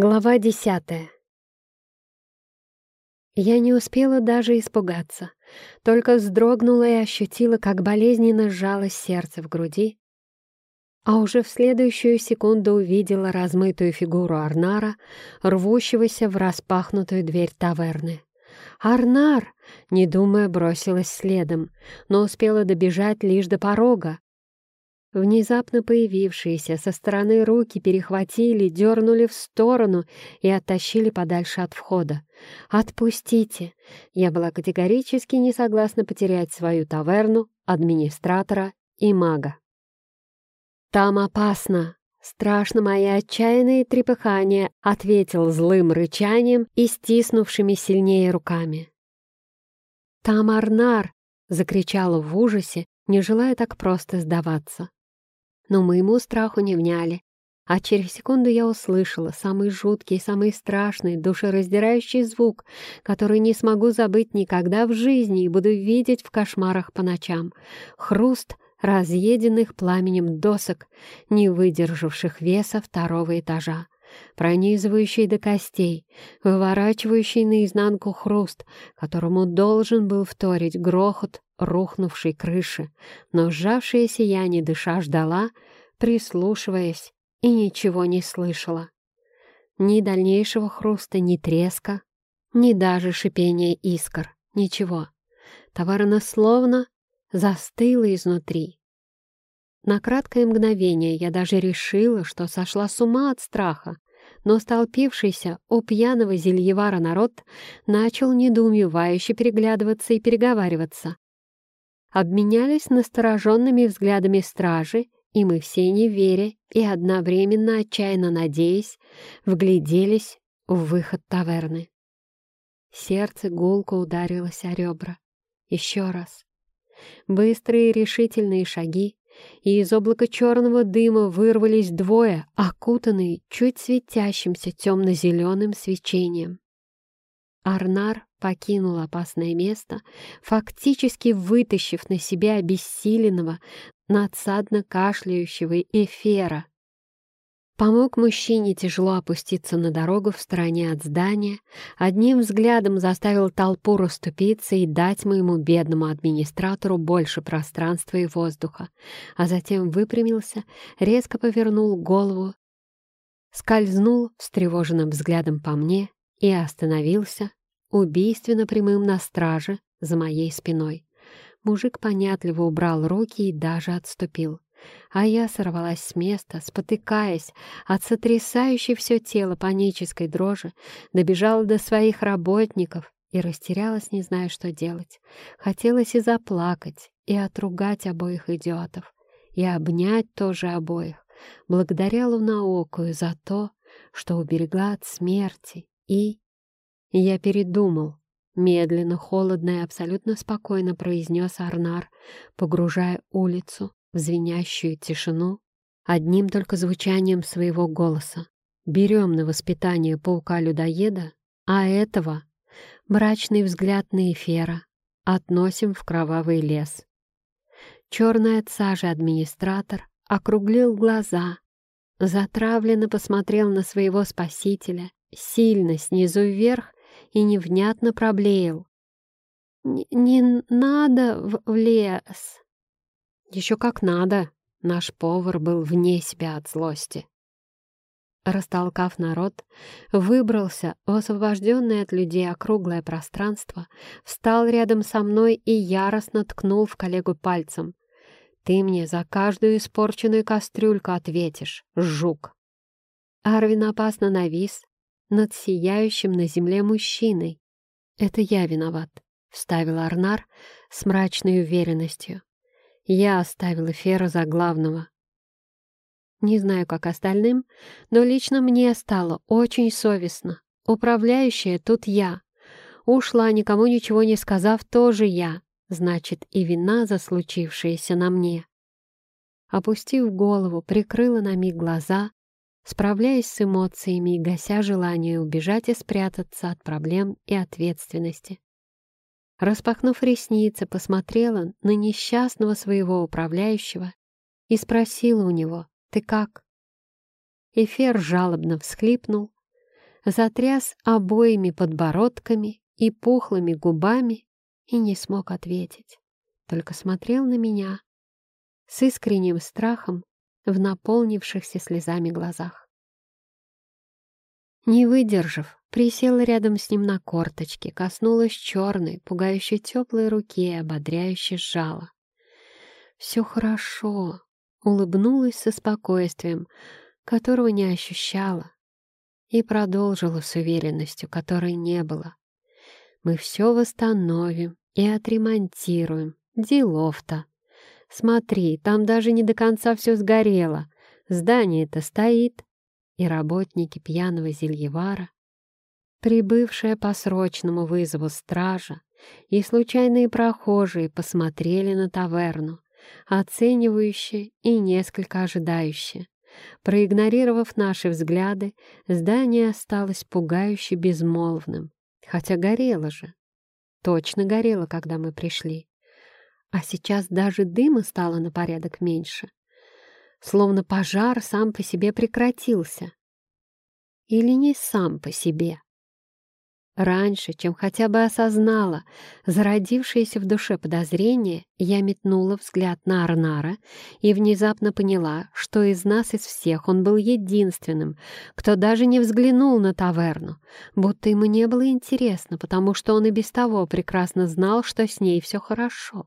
Глава десятая. Я не успела даже испугаться, только вздрогнула и ощутила, как болезненно сжалось сердце в груди, а уже в следующую секунду увидела размытую фигуру Арнара, рвущегося в распахнутую дверь таверны. «Арнар!» — не думая, бросилась следом, но успела добежать лишь до порога, Внезапно появившиеся со стороны руки перехватили, дернули в сторону и оттащили подальше от входа. «Отпустите!» Я была категорически не согласна потерять свою таверну, администратора и мага. «Там опасно!» Страшно мои отчаянные трепыхания ответил злым рычанием и стиснувшими сильнее руками. «Там Арнар!» — закричала в ужасе, не желая так просто сдаваться но моему страху не вняли. А через секунду я услышала самый жуткий, самый страшный, душераздирающий звук, который не смогу забыть никогда в жизни и буду видеть в кошмарах по ночам. Хруст разъеденных пламенем досок, не выдержавших веса второго этажа пронизывающий до костей, выворачивающий наизнанку хруст, которому должен был вторить грохот рухнувшей крыши, но сжавшаяся я, не дыша, ждала, прислушиваясь, и ничего не слышала. Ни дальнейшего хруста, ни треска, ни даже шипения искр, ничего. Товарно словно застыла изнутри. На краткое мгновение я даже решила, что сошла с ума от страха, но столпившийся у пьяного зельевара народ начал недоумевающе переглядываться и переговариваться. Обменялись настороженными взглядами стражи, и мы все не веря и одновременно отчаянно надеясь, вгляделись в выход таверны. Сердце гулко ударилось о ребра. Еще раз. Быстрые решительные шаги, и из облака черного дыма вырвались двое, окутанные чуть светящимся темно-зеленым свечением. Арнар покинул опасное место, фактически вытащив на себя обессиленного, надсадно кашляющего эфира, Помог мужчине тяжело опуститься на дорогу в стороне от здания, одним взглядом заставил толпу расступиться и дать моему бедному администратору больше пространства и воздуха, а затем выпрямился, резко повернул голову, скользнул встревоженным взглядом по мне и остановился, убийственно прямым на страже за моей спиной. Мужик понятливо убрал руки и даже отступил. А я сорвалась с места, спотыкаясь от сотрясающей все тело панической дрожи, добежала до своих работников и растерялась, не зная, что делать. Хотелось и заплакать, и отругать обоих идиотов, и обнять тоже обоих, благодаря Лунаокую за то, что уберегла от смерти, и... Я передумал. Медленно, холодно и абсолютно спокойно произнес Арнар, погружая улицу в звенящую тишину одним только звучанием своего голоса. Берем на воспитание паука-людоеда, а этого, мрачный взгляд на эфира, относим в кровавый лес. Черный от сажи администратор округлил глаза, затравленно посмотрел на своего спасителя, сильно снизу вверх и невнятно проблеял. «Не, надо в, в лес!» Еще как надо. Наш повар был вне себя от злости. Растолкав народ, выбрался в освобожденное от людей округлое пространство, встал рядом со мной и яростно ткнул в коллегу пальцем. «Ты мне за каждую испорченную кастрюльку ответишь, жук!» Арвин опасно навис над сияющим на земле мужчиной. «Это я виноват», — вставил Арнар с мрачной уверенностью. Я оставила Фера за главного. Не знаю, как остальным, но лично мне стало очень совестно. Управляющая тут я. Ушла, никому ничего не сказав, тоже я. Значит, и вина за случившееся на мне. Опустив голову, прикрыла на миг глаза, справляясь с эмоциями и гася желание убежать и спрятаться от проблем и ответственности. Распахнув ресницы, посмотрела на несчастного своего управляющего и спросила у него «Ты как?». Эфир жалобно всхлипнул, затряс обоими подбородками и пухлыми губами и не смог ответить, только смотрел на меня с искренним страхом в наполнившихся слезами глазах. Не выдержав, присела рядом с ним на корточке, коснулась черной, пугающе теплой руки и ободряюще сжала. «Все хорошо», — улыбнулась со спокойствием, которого не ощущала, и продолжила с уверенностью, которой не было. «Мы все восстановим и отремонтируем. Делов-то. Смотри, там даже не до конца все сгорело. Здание-то стоит. И работники пьяного зельевара, прибывшая по срочному вызову стража, и случайные прохожие посмотрели на таверну, оценивающе и несколько ожидающе. Проигнорировав наши взгляды, здание осталось пугающе безмолвным, хотя горело же. Точно горело, когда мы пришли. А сейчас даже дыма стало на порядок меньше. Словно пожар сам по себе прекратился. Или не сам по себе. Раньше, чем хотя бы осознала зародившееся в душе подозрение, я метнула взгляд на Арнара и внезапно поняла, что из нас, из всех, он был единственным, кто даже не взглянул на таверну, будто ему не было интересно, потому что он и без того прекрасно знал, что с ней все хорошо.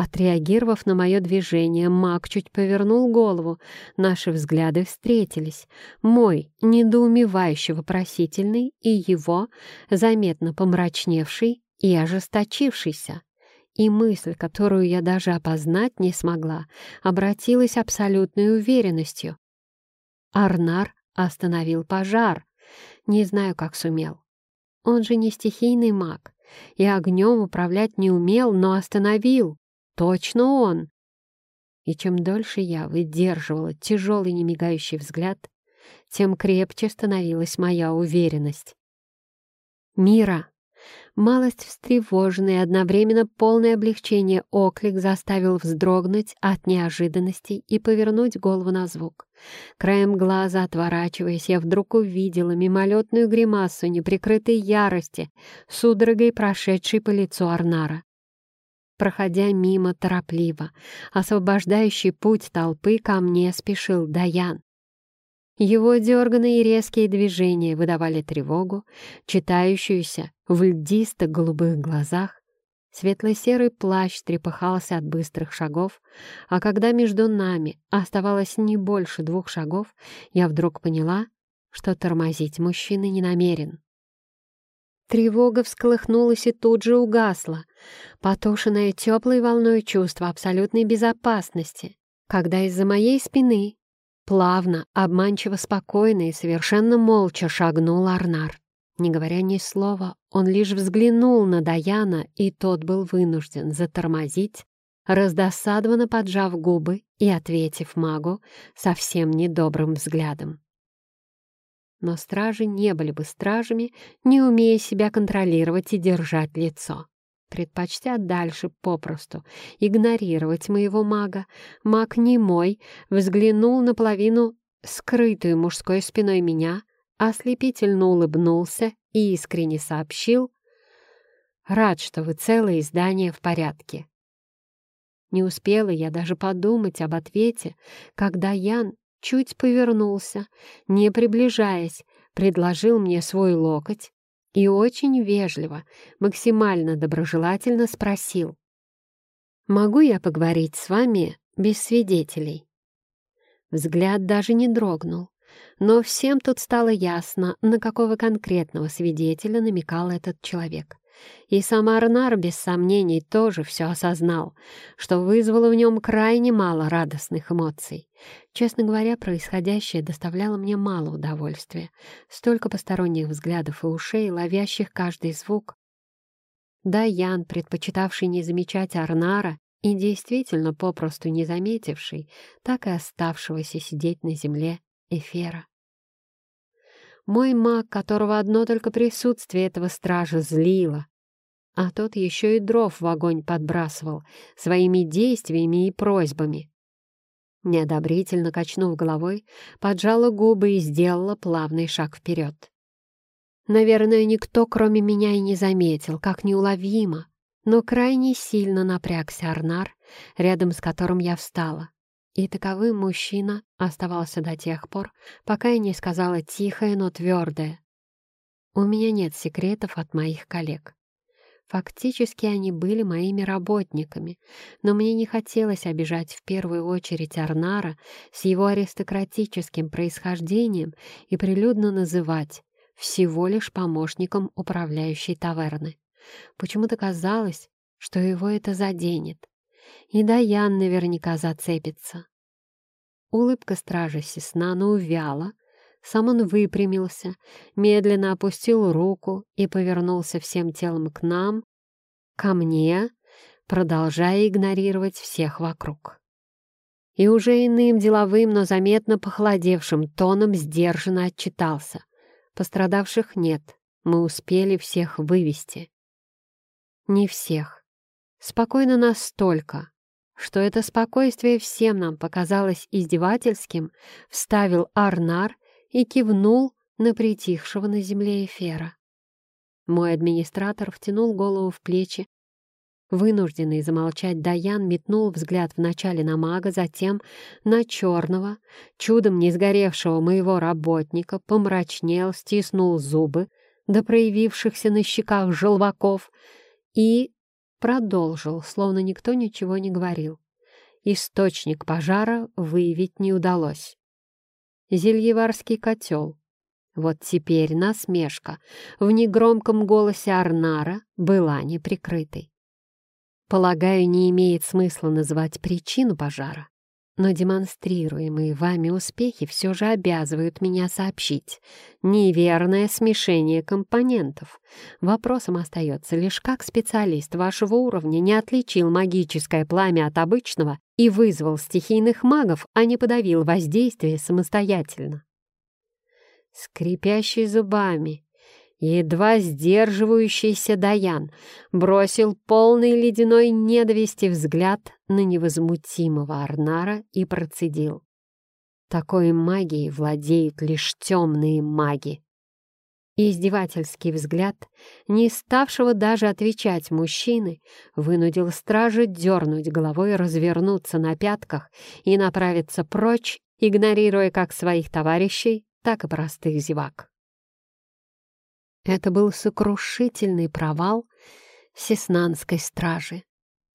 Отреагировав на мое движение, маг чуть повернул голову. Наши взгляды встретились. Мой, недоумевающий вопросительный, и его, заметно помрачневший и ожесточившийся. И мысль, которую я даже опознать не смогла, обратилась абсолютной уверенностью. Арнар остановил пожар. Не знаю, как сумел. Он же не стихийный маг, и огнем управлять не умел, но остановил. Точно он! И чем дольше я выдерживала тяжелый немигающий взгляд, тем крепче становилась моя уверенность. «Мира!» Малость встревоженный и одновременно полное облегчение оклик заставил вздрогнуть от неожиданности и повернуть голову на звук. Краем глаза отворачиваясь, я вдруг увидела мимолетную гримасу неприкрытой ярости, судорогой прошедшей по лицу Арнара проходя мимо торопливо. Освобождающий путь толпы ко мне спешил Даян. Его дерганные и резкие движения выдавали тревогу, читающуюся в льдисто-голубых глазах. Светло-серый плащ трепыхался от быстрых шагов, а когда между нами оставалось не больше двух шагов, я вдруг поняла, что тормозить мужчина не намерен. Тревога всколыхнулась и тут же угасла, потушенная теплой волной чувства абсолютной безопасности, когда из-за моей спины плавно, обманчиво спокойно и совершенно молча шагнул Арнар. Не говоря ни слова, он лишь взглянул на Даяна, и тот был вынужден затормозить, раздосадованно поджав губы и ответив магу совсем недобрым взглядом. Но стражи не были бы стражами, не умея себя контролировать и держать лицо. Предпочтя дальше попросту игнорировать моего мага, маг не мой, взглянул наполовину скрытую мужской спиной меня, ослепительно улыбнулся и искренне сообщил «Рад, что вы целое издание в порядке». Не успела я даже подумать об ответе, когда Ян чуть повернулся, не приближаясь, предложил мне свой локоть и очень вежливо, максимально доброжелательно спросил. «Могу я поговорить с вами без свидетелей?» Взгляд даже не дрогнул, но всем тут стало ясно, на какого конкретного свидетеля намекал этот человек. И сам Арнар, без сомнений, тоже все осознал, что вызвало в нем крайне мало радостных эмоций. Честно говоря, происходящее доставляло мне мало удовольствия. Столько посторонних взглядов и ушей, ловящих каждый звук. Да, Ян, предпочитавший не замечать Арнара и действительно попросту не заметивший, так и оставшегося сидеть на земле Эфера. Мой маг, которого одно только присутствие этого стража злило, а тот еще и дров в огонь подбрасывал своими действиями и просьбами. Неодобрительно качнув головой, поджала губы и сделала плавный шаг вперед. Наверное, никто, кроме меня, и не заметил, как неуловимо, но крайне сильно напрягся Арнар, рядом с которым я встала. И таковым мужчина оставался до тех пор, пока я не сказала тихое, но твердое. У меня нет секретов от моих коллег. Фактически они были моими работниками, но мне не хотелось обижать в первую очередь Арнара с его аристократическим происхождением и прилюдно называть всего лишь помощником управляющей таверны. Почему-то казалось, что его это заденет. И Даян наверняка зацепится. Улыбка стража Сеснана увяла, сам он выпрямился, медленно опустил руку и повернулся всем телом к нам, ко мне, продолжая игнорировать всех вокруг. И уже иным деловым, но заметно похолодевшим тоном сдержанно отчитался. Пострадавших нет, мы успели всех вывести. Не всех. Спокойно настолько, что это спокойствие всем нам показалось издевательским, вставил Арнар и кивнул на притихшего на земле эфира. Мой администратор втянул голову в плечи. Вынужденный замолчать Даян метнул взгляд вначале на мага, затем на черного, чудом не сгоревшего моего работника, помрачнел, стиснул зубы до проявившихся на щеках желваков и продолжил, словно никто ничего не говорил. Источник пожара выявить не удалось. Зельеварский котел. Вот теперь насмешка в негромком голосе Арнара была неприкрытой. Полагаю, не имеет смысла называть причину пожара но демонстрируемые вами успехи все же обязывают меня сообщить. Неверное смешение компонентов. Вопросом остается лишь как специалист вашего уровня не отличил магическое пламя от обычного и вызвал стихийных магов, а не подавил воздействие самостоятельно. Скрипящий зубами, Едва сдерживающийся Даян бросил полный ледяной недовести взгляд на невозмутимого Арнара и процедил. Такой магией владеют лишь темные маги. Издевательский взгляд, не ставшего даже отвечать мужчины, вынудил стража дернуть головой, развернуться на пятках и направиться прочь, игнорируя как своих товарищей, так и простых зевак. Это был сокрушительный провал сеснанской стражи.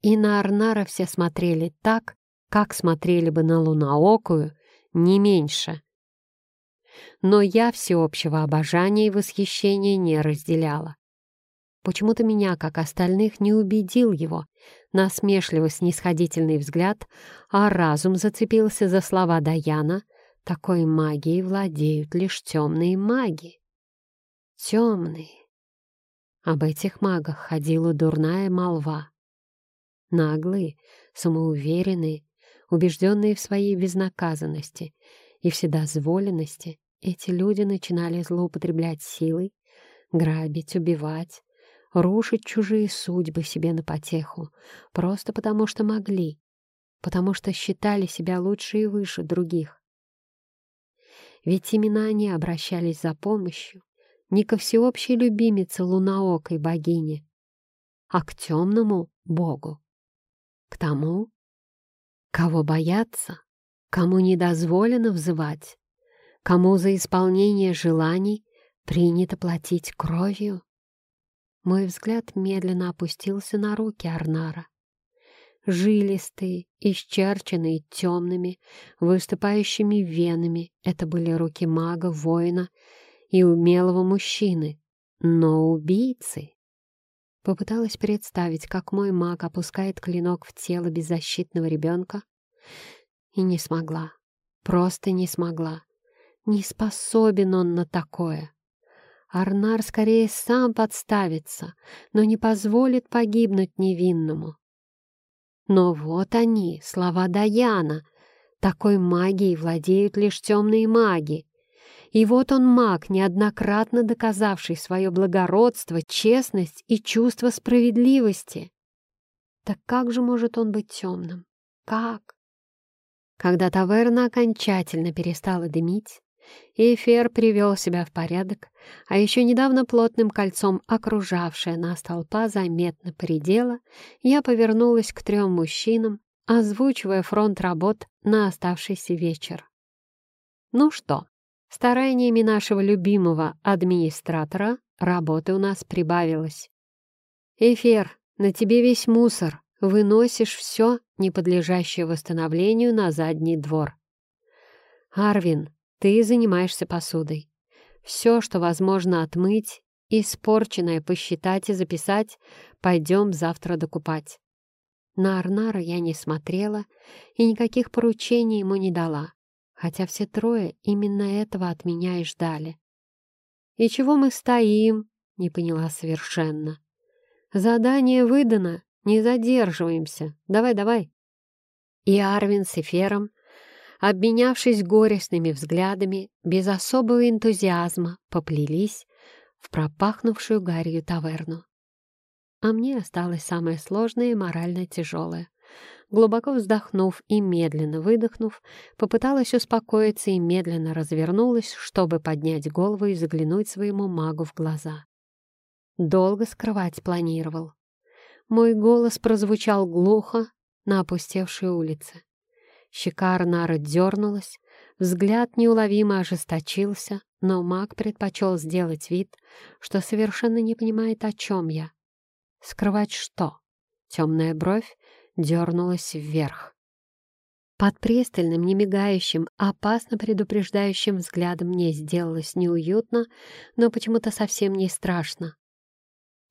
И на Арнара все смотрели так, как смотрели бы на луноокую, не меньше. Но я всеобщего обожания и восхищения не разделяла. Почему-то меня, как остальных, не убедил его насмешливо-снисходительный взгляд, а разум зацепился за слова Даяна «Такой магией владеют лишь темные маги» темный. Об этих магах ходила дурная молва. Наглые, самоуверенные, убежденные в своей безнаказанности и вседозволенности, эти люди начинали злоупотреблять силой, грабить, убивать, рушить чужие судьбы себе на потеху, просто потому что могли, потому что считали себя лучше и выше других. Ведь именно они обращались за помощью, не ко всеобщей любимице луноокой богине, а к темному богу, к тому, кого бояться, кому не дозволено взывать, кому за исполнение желаний принято платить кровью. Мой взгляд медленно опустился на руки Арнара. Жилистые, исчерченные темными, выступающими венами, это были руки мага, воина и умелого мужчины, но убийцы. Попыталась представить, как мой маг опускает клинок в тело беззащитного ребенка, и не смогла, просто не смогла. Не способен он на такое. Арнар скорее сам подставится, но не позволит погибнуть невинному. Но вот они, слова Даяна. Такой магией владеют лишь темные маги. И вот он маг, неоднократно доказавший свое благородство, честность и чувство справедливости. Так как же может он быть темным? Как? Когда таверна окончательно перестала дымить, Эфир привел себя в порядок, а еще недавно плотным кольцом окружавшая нас толпа заметно поредела, я повернулась к трем мужчинам, озвучивая фронт работ на оставшийся вечер. Ну что, стараниями нашего любимого администратора работы у нас прибавилось. Эфир, на тебе весь мусор, выносишь все, не подлежащее восстановлению, на задний двор. Арвин, ты занимаешься посудой. Все, что возможно отмыть, испорченное посчитать и записать, пойдем завтра докупать. На Арнара я не смотрела и никаких поручений ему не дала, хотя все трое именно этого от меня и ждали. «И чего мы стоим?» — не поняла совершенно. «Задание выдано, не задерживаемся. Давай-давай». И Арвин с Эфером, обменявшись горестными взглядами, без особого энтузиазма поплелись в пропахнувшую гарью таверну. А мне осталось самое сложное и морально тяжелое. Глубоко вздохнув и медленно выдохнув, попыталась успокоиться и медленно развернулась, чтобы поднять голову и заглянуть своему магу в глаза. Долго скрывать планировал. Мой голос прозвучал глухо на опустевшей улице. Щека Арнара дернулась, взгляд неуловимо ожесточился, но маг предпочел сделать вид, что совершенно не понимает, о чем я. Скрывать что? Темная бровь дернулась вверх. Под пристальным, немигающим, опасно предупреждающим взглядом мне сделалось неуютно, но почему-то совсем не страшно.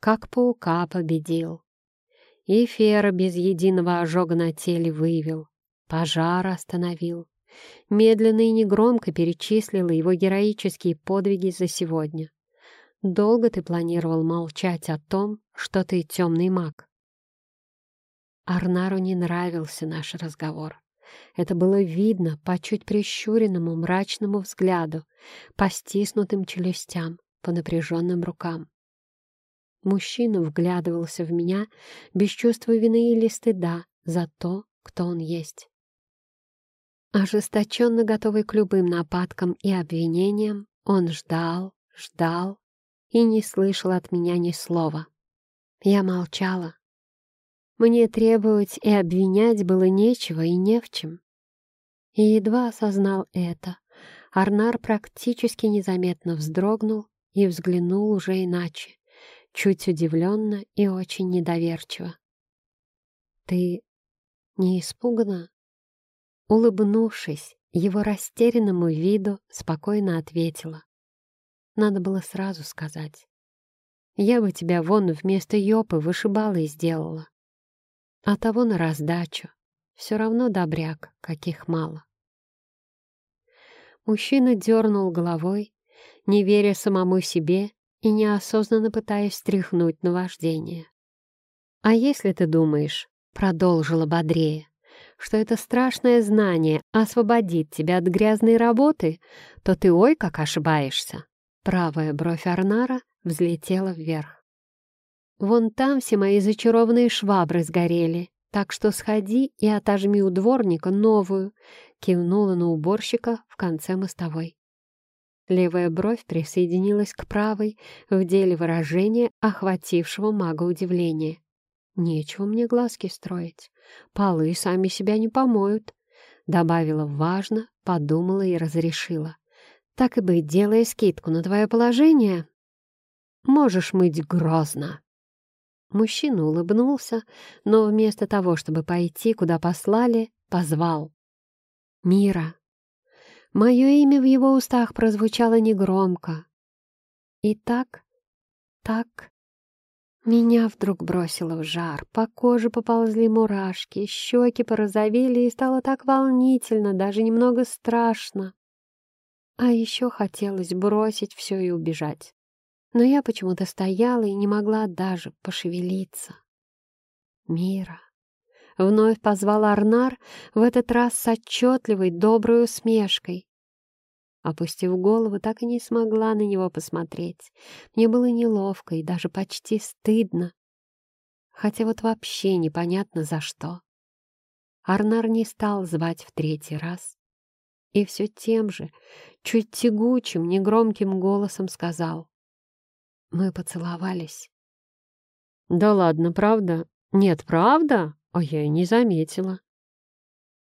Как паука победил. И Фера без единого ожога на теле выявил. Пожар остановил. Медленно и негромко перечислила его героические подвиги за сегодня. Долго ты планировал молчать о том, что ты темный маг? Арнару не нравился наш разговор. Это было видно по чуть прищуренному мрачному взгляду, по стиснутым челюстям, по напряженным рукам. Мужчина вглядывался в меня без чувства вины или стыда за то, кто он есть. Ожесточенно готовый к любым нападкам и обвинениям, он ждал, ждал и не слышал от меня ни слова. Я молчала. Мне требовать и обвинять было нечего и не в чем. И едва осознал это, Арнар практически незаметно вздрогнул и взглянул уже иначе, чуть удивленно и очень недоверчиво. «Ты не испугана?» Улыбнувшись его растерянному виду, спокойно ответила. Надо было сразу сказать. Я бы тебя вон вместо Ёпы вышибала и сделала. А того на раздачу. Все равно добряк, каких мало. Мужчина дернул головой, не веря самому себе и неосознанно пытаясь стряхнуть наваждение. «А если ты думаешь, — продолжила бодрее, — что это страшное знание освободит тебя от грязной работы, то ты ой как ошибаешься. Правая бровь Арнара взлетела вверх. «Вон там все мои зачарованные швабры сгорели, так что сходи и отожми у дворника новую», кивнула на уборщика в конце мостовой. Левая бровь присоединилась к правой в деле выражения, охватившего мага удивления. «Нечего мне глазки строить. Полы сами себя не помоют», — добавила важно, подумала и разрешила. Так и быть, делая скидку на твое положение, можешь мыть грозно. Мужчина улыбнулся, но вместо того, чтобы пойти, куда послали, позвал. «Мира». Мое имя в его устах прозвучало негромко. И так, так... Меня вдруг бросило в жар, по коже поползли мурашки, щеки порозовели, и стало так волнительно, даже немного страшно. А еще хотелось бросить все и убежать. Но я почему-то стояла и не могла даже пошевелиться. «Мира!» — вновь позвал Арнар, в этот раз с отчетливой, доброй усмешкой. Опустив голову, так и не смогла на него посмотреть. Мне было неловко и даже почти стыдно. Хотя вот вообще непонятно за что. Арнар не стал звать в третий раз, и все тем же, чуть тягучим, негромким голосом сказал. Мы поцеловались. «Да ладно, правда? Нет, правда? А я и не заметила».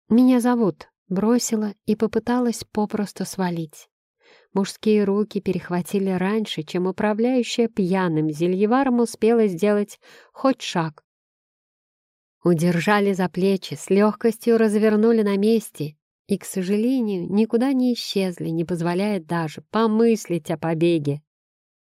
«Меня зовут», — бросила и попыталась попросту свалить. Мужские руки перехватили раньше, чем управляющая пьяным зельеваром успела сделать хоть шаг. Удержали за плечи, с легкостью развернули на месте и, к сожалению, никуда не исчезли, не позволяя даже помыслить о побеге.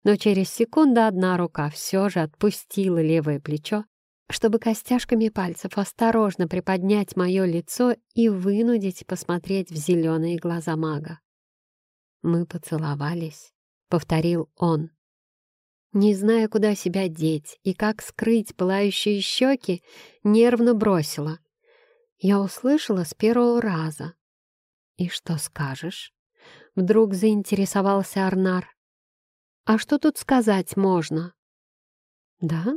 Но через секунду одна рука все же отпустила левое плечо, чтобы костяшками пальцев осторожно приподнять мое лицо и вынудить посмотреть в зеленые глаза мага. «Мы поцеловались», — повторил он. Не зная, куда себя деть и как скрыть пылающие щеки, нервно бросила. Я услышала с первого раза. «И что скажешь?» Вдруг заинтересовался Арнар. «А что тут сказать можно?» «Да?»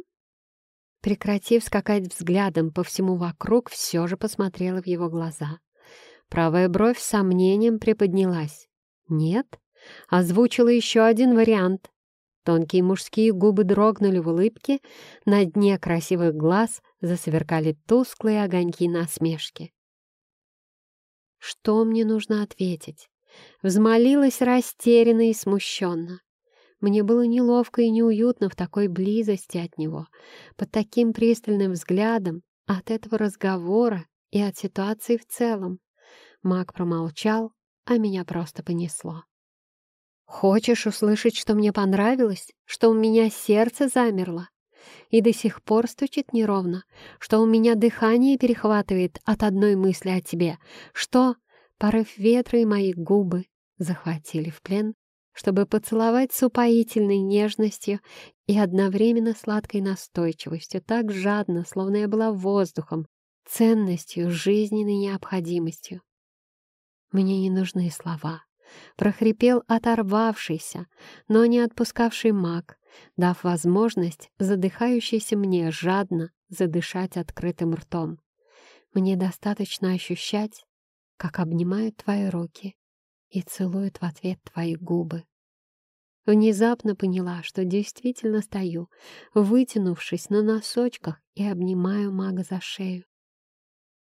Прекратив скакать взглядом по всему вокруг, все же посмотрела в его глаза. Правая бровь с сомнением приподнялась. «Нет?» Озвучила еще один вариант. Тонкие мужские губы дрогнули в улыбке, на дне красивых глаз засверкали тусклые огоньки насмешки. Что мне нужно ответить? Взмолилась растерянно и смущенно. Мне было неловко и неуютно в такой близости от него, под таким пристальным взглядом, от этого разговора и от ситуации в целом. Маг промолчал, а меня просто понесло. Хочешь услышать, что мне понравилось, что у меня сердце замерло и до сих пор стучит неровно, что у меня дыхание перехватывает от одной мысли о тебе, что порыв ветра и мои губы захватили в плен, чтобы поцеловать с упоительной нежностью и одновременно сладкой настойчивостью, так жадно, словно я была воздухом, ценностью, жизненной необходимостью. Мне не нужны слова прохрипел оторвавшийся, но не отпускавший маг, дав возможность задыхающейся мне жадно задышать открытым ртом. Мне достаточно ощущать, как обнимают твои руки и целуют в ответ твои губы. Внезапно поняла, что действительно стою, вытянувшись на носочках и обнимаю мага за шею.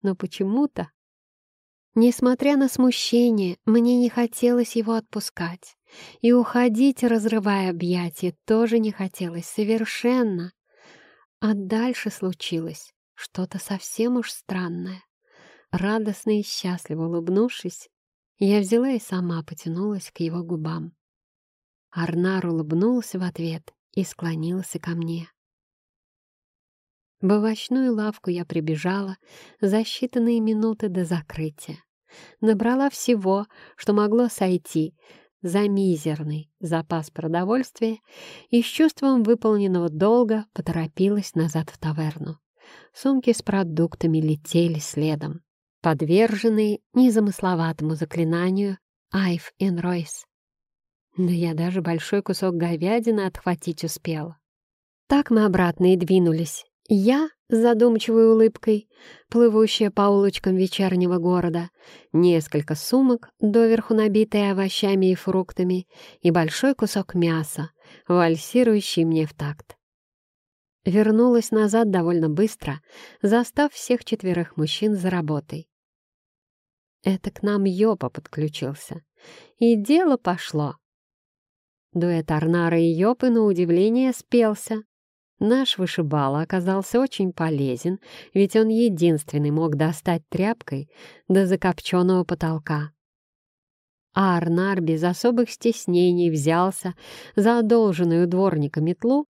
Но почему-то Несмотря на смущение, мне не хотелось его отпускать. И уходить, разрывая объятия, тоже не хотелось совершенно. А дальше случилось что-то совсем уж странное. Радостно и счастливо улыбнувшись, я взяла и сама потянулась к его губам. Арнар улыбнулся в ответ и склонился ко мне. В овощную лавку я прибежала за считанные минуты до закрытия. Набрала всего, что могло сойти, за мизерный запас продовольствия и с чувством выполненного долга поторопилась назад в таверну. Сумки с продуктами летели следом, подверженные незамысловатому заклинанию «Айв ин Ройс». Да я даже большой кусок говядины отхватить успела. Так мы обратно и двинулись, я с задумчивой улыбкой, плывущая по улочкам вечернего города, несколько сумок, доверху набитые овощами и фруктами, и большой кусок мяса, вальсирующий мне в такт. Вернулась назад довольно быстро, застав всех четверых мужчин за работой. Это к нам Йопа подключился. И дело пошло. Дуэт Арнара и Йопы, на удивление, спелся. Наш вышибала оказался очень полезен, ведь он единственный мог достать тряпкой до закопченного потолка. А Арнар без особых стеснений взялся за одолженную дворника метлу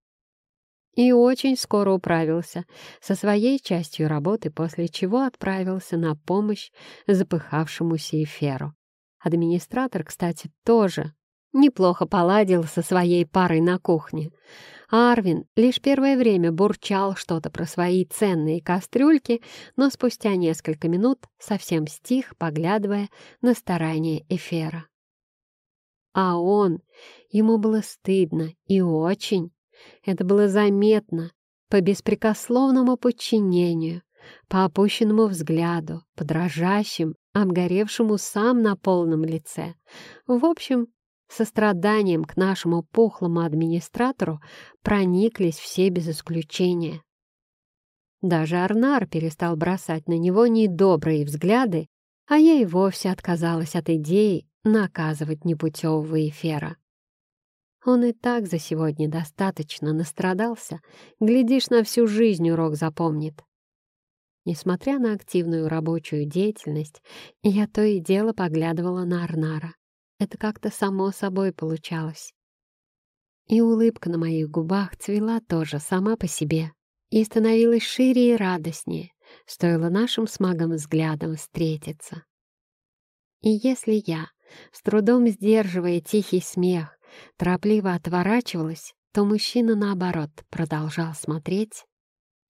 и очень скоро управился со своей частью работы, после чего отправился на помощь запыхавшемуся Эферу. Администратор, кстати, тоже неплохо поладил со своей парой на кухне. Арвин лишь первое время бурчал что-то про свои ценные кастрюльки, но спустя несколько минут совсем стих, поглядывая на старания Эфера. А он, ему было стыдно и очень. Это было заметно по беспрекословному подчинению, по опущенному взгляду, по дрожащим, обгоревшему сам на полном лице. В общем, состраданием к нашему пухлому администратору прониклись все без исключения. Даже Арнар перестал бросать на него недобрые взгляды, а я и вовсе отказалась от идеи наказывать непутевого эфира. Он и так за сегодня достаточно настрадался, глядишь, на всю жизнь урок запомнит. Несмотря на активную рабочую деятельность, я то и дело поглядывала на Арнара. Это как-то само собой получалось. И улыбка на моих губах цвела тоже сама по себе и становилась шире и радостнее, стоило нашим с магом взглядом встретиться. И если я, с трудом сдерживая тихий смех, торопливо отворачивалась, то мужчина, наоборот, продолжал смотреть,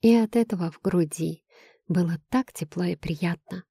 и от этого в груди было так тепло и приятно.